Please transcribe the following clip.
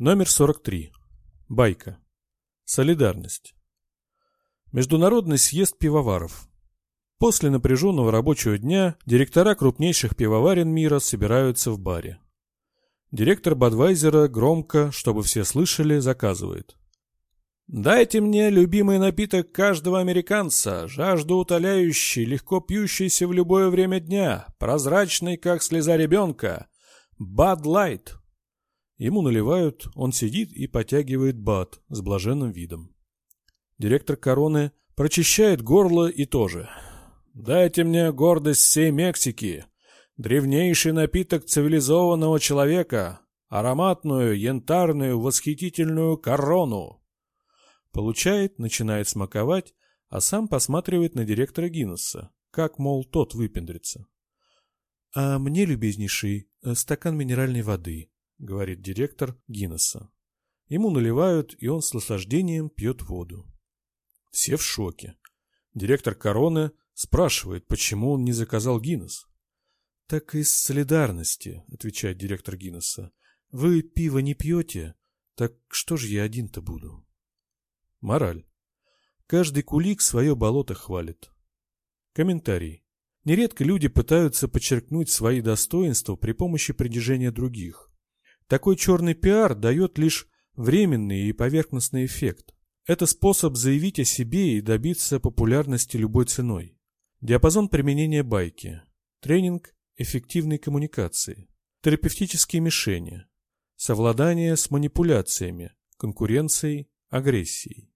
Номер 43. Байка. Солидарность. Международный съезд пивоваров. После напряженного рабочего дня директора крупнейших пивоварен мира собираются в баре. Директор Бадвайзера громко, чтобы все слышали, заказывает. «Дайте мне любимый напиток каждого американца, жажду утоляющий, легко пьющийся в любое время дня, прозрачный, как слеза ребенка. Бад Лайт». Ему наливают, он сидит и потягивает бад с блаженным видом. Директор короны прочищает горло и тоже. «Дайте мне гордость всей Мексики, древнейший напиток цивилизованного человека, ароматную, янтарную, восхитительную корону». Получает, начинает смаковать, а сам посматривает на директора Гиннесса, как, мол, тот выпендрится. «А мне, любезнейший, стакан минеральной воды», — говорит директор Гиннесса. Ему наливают, и он с наслаждением пьет воду. Все в шоке. Директор Короны спрашивает, почему он не заказал Гиннес. «Так из солидарности», — отвечает директор Гиннесса. «Вы пиво не пьете? Так что же я один-то буду?» Мораль. Каждый кулик свое болото хвалит. Комментарий. Нередко люди пытаются подчеркнуть свои достоинства при помощи притяжения других. Такой черный пиар дает лишь временный и поверхностный эффект. Это способ заявить о себе и добиться популярности любой ценой. Диапазон применения байки. Тренинг эффективной коммуникации. Терапевтические мишени. Совладание с манипуляциями, конкуренцией, агрессией.